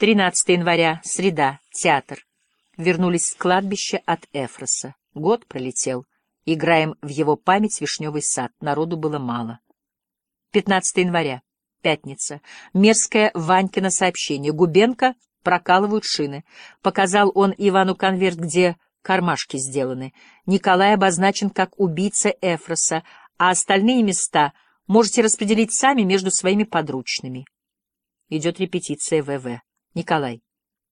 13 января, среда, театр. Вернулись с кладбища от Эфроса. Год пролетел. Играем в его память «Вишневый сад». Народу было мало. 15 января, пятница. Мерзкое Ванькино сообщение. Губенко прокалывают шины. Показал он Ивану конверт, где кармашки сделаны. Николай обозначен как убийца Эфроса, а остальные места можете распределить сами между своими подручными. Идет репетиция ВВ. Николай.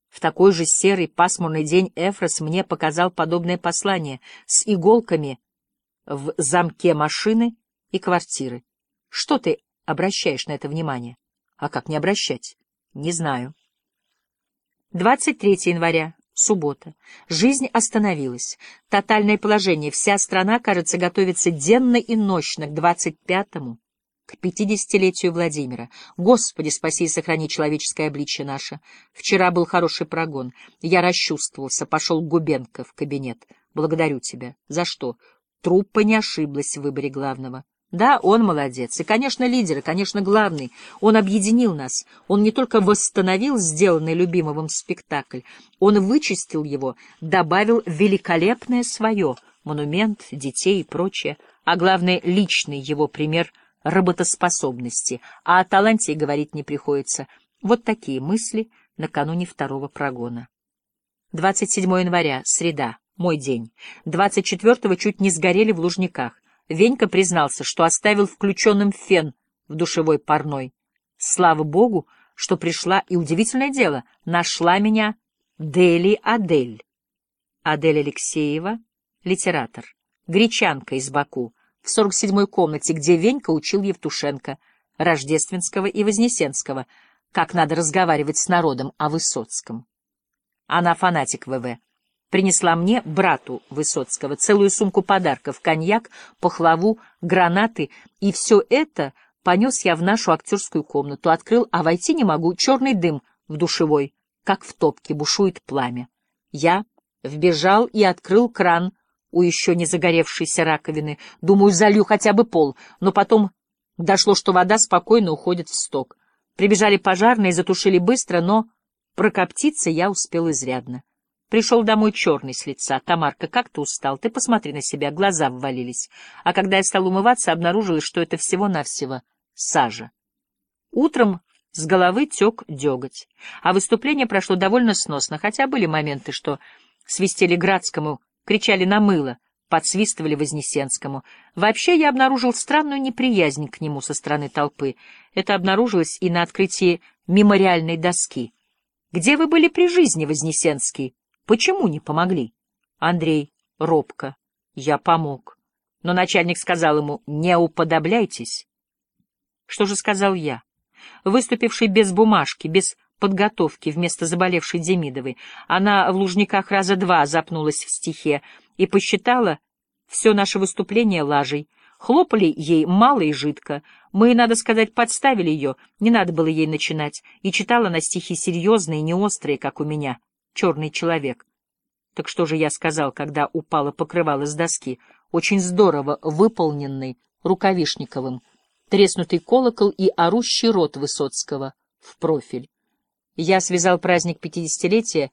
В такой же серый пасмурный день Эфрос мне показал подобное послание с иголками в замке машины и квартиры. Что ты обращаешь на это внимание? А как не обращать? Не знаю. 23 января. Суббота. Жизнь остановилась. Тотальное положение. Вся страна, кажется, готовится денно и нощно к 25-му, к пятидесятилетию Владимира. Господи, спаси и сохрани человеческое обличье наше. Вчера был хороший прогон. Я расчувствовался, пошел Губенко в кабинет. Благодарю тебя. За что? Труппа не ошиблась в выборе главного. Да, он молодец. И, конечно, лидер, и, конечно, главный. Он объединил нас. Он не только восстановил сделанный любимым спектакль, он вычистил его, добавил великолепное свое, монумент, детей и прочее, а главное, личный его пример работоспособности. А о таланте говорить не приходится. Вот такие мысли накануне второго прогона. 27 января, среда, мой день. 24-го чуть не сгорели в Лужниках. Венька признался, что оставил включенным фен в душевой парной. Слава богу, что пришла, и удивительное дело, нашла меня Дели Адель. Адель Алексеева, литератор, гречанка из Баку, в 47-й комнате, где Венька учил Евтушенко, Рождественского и Вознесенского, как надо разговаривать с народом о Высоцком. Она фанатик ВВ принесла мне, брату Высоцкого, целую сумку подарков, коньяк, пахлаву, гранаты, и все это понес я в нашу актерскую комнату, открыл, а войти не могу, черный дым в душевой, как в топке бушует пламя. Я вбежал и открыл кран у еще не загоревшейся раковины, думаю, залью хотя бы пол, но потом дошло, что вода спокойно уходит в сток. Прибежали пожарные, затушили быстро, но прокоптиться я успел изрядно. Пришел домой черный с лица. Тамарка, как ты устал? Ты посмотри на себя, глаза ввалились. А когда я стал умываться, обнаружилось, что это всего-навсего сажа. Утром с головы тек деготь. А выступление прошло довольно сносно, хотя были моменты, что свистели Градскому, кричали на мыло, подсвистывали Вознесенскому. Вообще я обнаружил странную неприязнь к нему со стороны толпы. Это обнаружилось и на открытии мемориальной доски. «Где вы были при жизни, Вознесенский?» Почему не помогли? Андрей робко. Я помог. Но начальник сказал ему, не уподобляйтесь. Что же сказал я? Выступивший без бумажки, без подготовки вместо заболевшей Демидовой, она в Лужниках раза два запнулась в стихе и посчитала все наше выступление лажей. Хлопали ей мало и жидко. Мы, надо сказать, подставили ее, не надо было ей начинать, и читала на стихи серьезные, не острые, как у меня черный человек. Так что же я сказал, когда упало покрывало с доски, очень здорово выполненный Рукавишниковым, треснутый колокол и орущий рот Высоцкого в профиль. Я связал праздник пятидесятилетия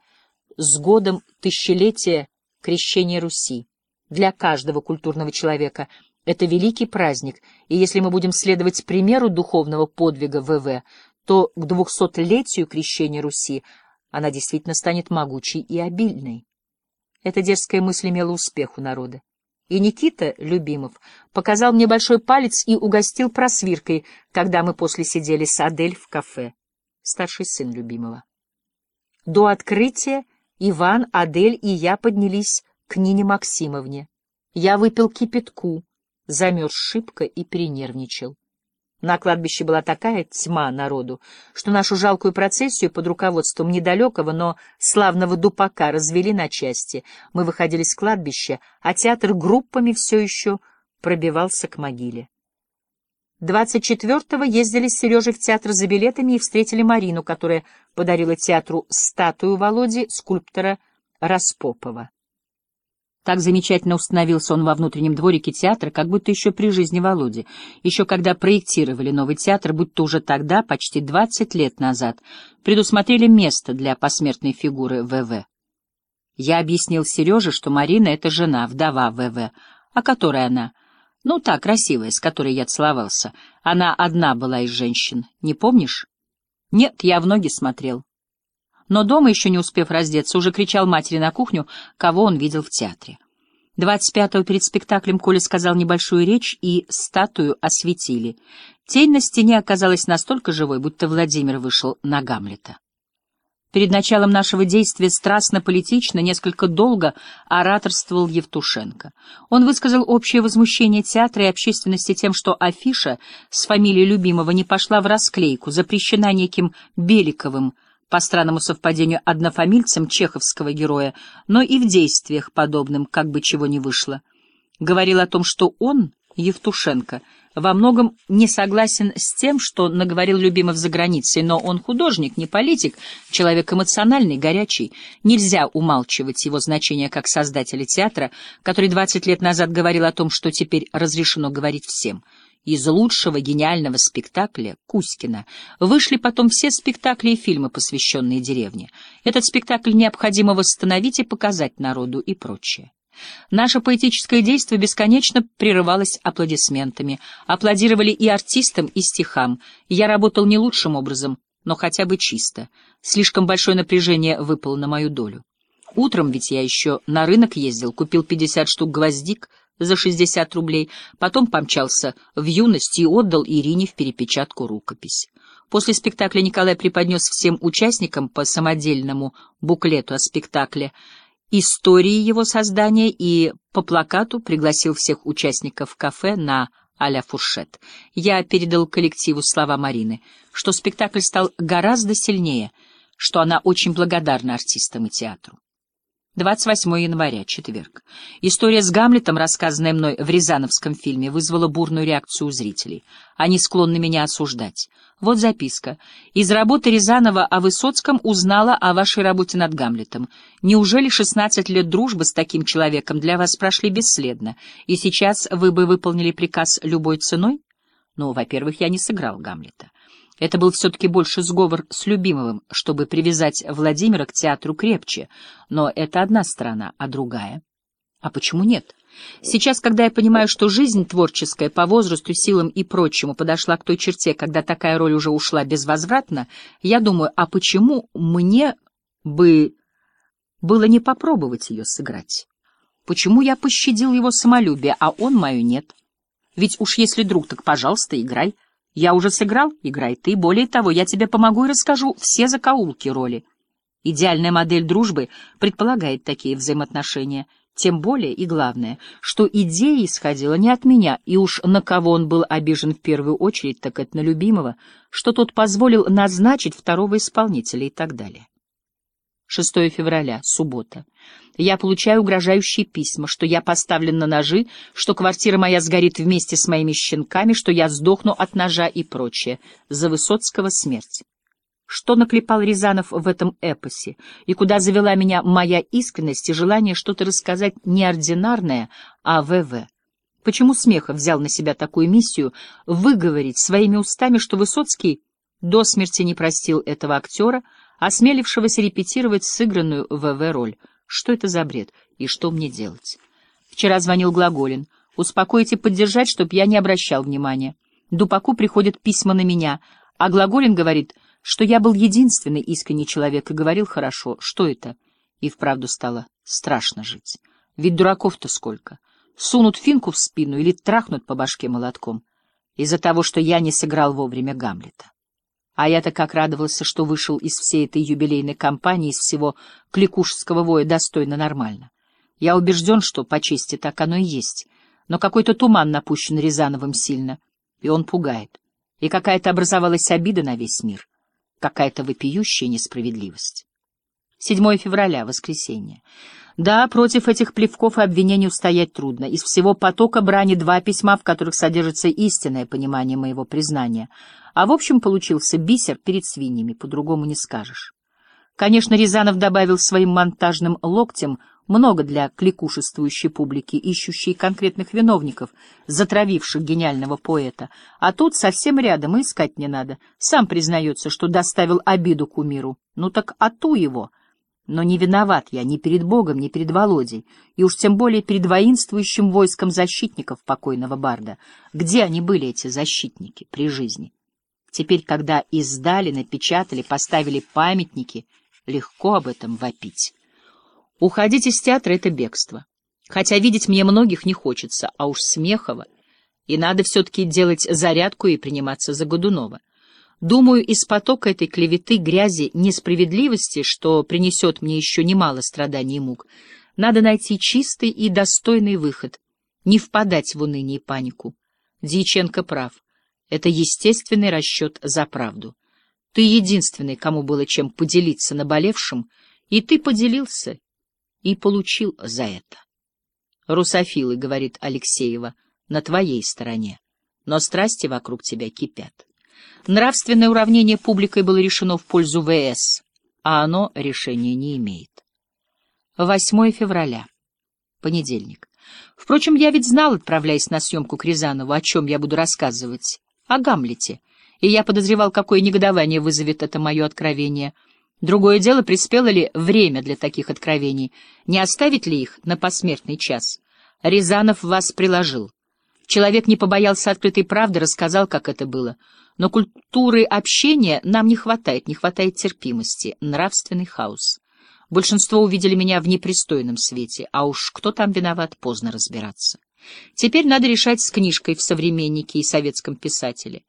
с годом тысячелетия крещения Руси. Для каждого культурного человека это великий праздник, и если мы будем следовать примеру духовного подвига ВВ, то к двухсотлетию крещения Руси она действительно станет могучей и обильной. Эта дерзкая мысль имела успех у народа. И Никита Любимов показал мне большой палец и угостил просвиркой, когда мы после сидели с Адель в кафе. Старший сын Любимова. До открытия Иван, Адель и я поднялись к Нине Максимовне. Я выпил кипятку, замерз шибко и перенервничал. На кладбище была такая тьма народу, что нашу жалкую процессию под руководством недалекого, но славного дупака развели на части. Мы выходили с кладбища, а театр группами все еще пробивался к могиле. 24-го ездили с Сережей в театр за билетами и встретили Марину, которая подарила театру статую Володи, скульптора Распопова. Так замечательно установился он во внутреннем дворике театра, как будто еще при жизни Володи, еще когда проектировали новый театр, будто уже тогда, почти 20 лет назад, предусмотрели место для посмертной фигуры ВВ. Я объяснил Сереже, что Марина — это жена, вдова ВВ. А которая она? Ну, та, красивая, с которой я целовался. Она одна была из женщин. Не помнишь? Нет, я в ноги смотрел но дома, еще не успев раздеться, уже кричал матери на кухню, кого он видел в театре. 25-го перед спектаклем Коля сказал небольшую речь, и статую осветили. Тень на стене оказалась настолько живой, будто Владимир вышел на Гамлета. Перед началом нашего действия страстно-политично, несколько долго ораторствовал Евтушенко. Он высказал общее возмущение театра и общественности тем, что афиша с фамилией любимого не пошла в расклейку, запрещена неким Беликовым, по странному совпадению однофамильцем чеховского героя, но и в действиях подобным, как бы чего ни вышло. Говорил о том, что он, Евтушенко, во многом не согласен с тем, что наговорил Любимов за границей, но он художник, не политик, человек эмоциональный, горячий. Нельзя умалчивать его значение как создателя театра, который 20 лет назад говорил о том, что теперь разрешено говорить всем — из лучшего гениального спектакля Кузькина вышли потом все спектакли и фильмы, посвященные деревне. Этот спектакль необходимо восстановить и показать народу и прочее. Наше поэтическое действие бесконечно прерывалось аплодисментами. Аплодировали и артистам, и стихам. Я работал не лучшим образом, но хотя бы чисто. Слишком большое напряжение выпало на мою долю. Утром ведь я еще на рынок ездил, купил 50 штук гвоздик — за 60 рублей, потом помчался в юность и отдал Ирине в перепечатку рукопись. После спектакля Николай преподнес всем участникам по самодельному буклету о спектакле истории его создания и по плакату пригласил всех участников кафе на а-ля фуршет. Я передал коллективу слова Марины, что спектакль стал гораздо сильнее, что она очень благодарна артистам и театру. 28 января, четверг. История с Гамлетом, рассказанная мной в Рязановском фильме, вызвала бурную реакцию у зрителей. Они склонны меня осуждать. Вот записка. Из работы Рязанова о Высоцком узнала о вашей работе над Гамлетом. Неужели 16 лет дружбы с таким человеком для вас прошли бесследно, и сейчас вы бы выполнили приказ любой ценой? Ну, во-первых, я не сыграл Гамлета. Это был все-таки больше сговор с Любимовым, чтобы привязать Владимира к театру крепче. Но это одна сторона, а другая? А почему нет? Сейчас, когда я понимаю, что жизнь творческая по возрасту, силам и прочему подошла к той черте, когда такая роль уже ушла безвозвратно, я думаю, а почему мне бы было не попробовать ее сыграть? Почему я пощадил его самолюбие, а он мою нет? Ведь уж если друг, так, пожалуйста, играй. Я уже сыграл, играй ты. Более того, я тебе помогу и расскажу все закоулки роли. Идеальная модель дружбы предполагает такие взаимоотношения. Тем более и главное, что идея исходила не от меня, и уж на кого он был обижен в первую очередь, так это на любимого, что тот позволил назначить второго исполнителя и так далее. 6 февраля, суббота. Я получаю угрожающие письма, что я поставлен на ножи, что квартира моя сгорит вместе с моими щенками, что я сдохну от ножа и прочее. За Высоцкого смерть. Что наклепал Рязанов в этом эпосе, и куда завела меня моя искренность и желание что-то рассказать неординарное о ВВ? Почему Смехов взял на себя такую миссию выговорить своими устами, что Высоцкий до смерти не простил этого актера, осмелившегося репетировать сыгранную ВВ роль. Что это за бред? И что мне делать? Вчера звонил Глаголин. Успокоить и поддержать, чтоб я не обращал внимания. Дупаку приходят письма на меня, а Глаголин говорит, что я был единственный искренний человек и говорил хорошо. Что это? И вправду стало страшно жить. Ведь дураков-то сколько. Сунут финку в спину или трахнут по башке молотком. Из-за того, что я не сыграл вовремя Гамлета. А я-то как радовался, что вышел из всей этой юбилейной кампании, из всего кликушского воя достойно нормально. Я убежден, что по чести так оно и есть. Но какой-то туман напущен Рязановым сильно, и он пугает. И какая-то образовалась обида на весь мир, какая-то вопиющая несправедливость. 7 февраля, воскресенье. Да, против этих плевков и обвинений устоять трудно. Из всего потока брани два письма, в которых содержится истинное понимание моего признания. А в общем получился бисер перед свиньями, по-другому не скажешь. Конечно, Рязанов добавил своим монтажным локтем много для кликушествующей публики, ищущей конкретных виновников, затравивших гениального поэта. А тут совсем рядом, и искать не надо. Сам признается, что доставил обиду кумиру. Ну так ату его. Но не виноват я ни перед Богом, ни перед Володей, и уж тем более перед воинствующим войском защитников покойного барда. Где они были, эти защитники, при жизни? Теперь, когда издали, напечатали, поставили памятники, легко об этом вопить. Уходить из театра — это бегство. Хотя видеть мне многих не хочется, а уж Смехова. И надо все-таки делать зарядку и приниматься за Годунова. Думаю, из потока этой клеветы, грязи, несправедливости, что принесет мне еще немало страданий и мук, надо найти чистый и достойный выход, не впадать в уныние и панику. Дьяченко прав. Это естественный расчет за правду. Ты единственный, кому было чем поделиться наболевшим, и ты поделился, и получил за это. «Русофилы», — говорит Алексеева, — «на твоей стороне, но страсти вокруг тебя кипят». Нравственное уравнение публикой было решено в пользу ВС, а оно решения не имеет. 8 февраля. Понедельник. Впрочем, я ведь знал, отправляясь на съемку к Рязанову, о чем я буду рассказывать. О Гамлете. И я подозревал, какое негодование вызовет это мое откровение — Другое дело, приспело ли время для таких откровений, не оставить ли их на посмертный час. Рязанов вас приложил. Человек не побоялся открытой правды, рассказал, как это было. Но культуры общения нам не хватает, не хватает терпимости, нравственный хаос. Большинство увидели меня в непристойном свете, а уж кто там виноват, поздно разбираться. Теперь надо решать с книжкой в «Современнике» и «Советском писателе».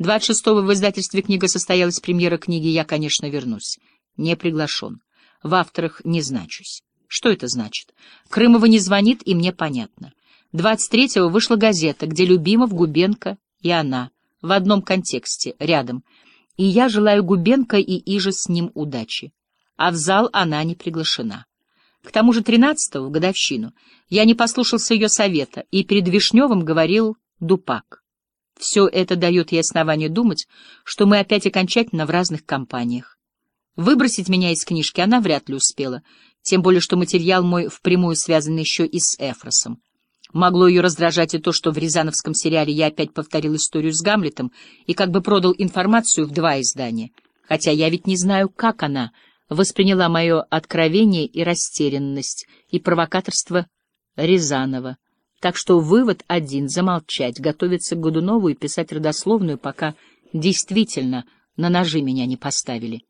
26-го в издательстве книга состоялась премьера книги «Я, конечно, вернусь». Не приглашен. В авторах не значусь. Что это значит? Крымова не звонит, и мне понятно. 23-го вышла газета, где Любимов, Губенко и она. В одном контексте, рядом. И я желаю Губенко и Иже с ним удачи. А в зал она не приглашена. К тому же 13-го, в годовщину, я не послушался ее совета и перед Вишневым говорил «Дупак». Все это дает ей основание думать, что мы опять окончательно в разных компаниях. Выбросить меня из книжки она вряд ли успела, тем более что материал мой впрямую связан еще и с Эфросом. Могло ее раздражать и то, что в Рязановском сериале я опять повторил историю с Гамлетом и как бы продал информацию в два издания, хотя я ведь не знаю, как она восприняла мое откровение и растерянность, и провокаторство Рязанова. Так что вывод один — замолчать, готовиться к Годунову и писать родословную, пока действительно на ножи меня не поставили.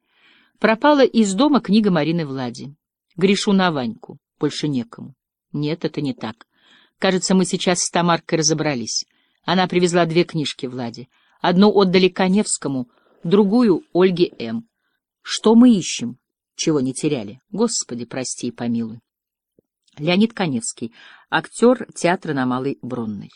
Пропала из дома книга Марины Влади. Грешу на Ваньку, больше некому. Нет, это не так. Кажется, мы сейчас с Тамаркой разобрались. Она привезла две книжки Влади. Одну отдали Коневскому, другую — Ольге М. Что мы ищем? Чего не теряли? Господи, прости и помилуй. Леонид Коневский, актер театра на Малой Бронной.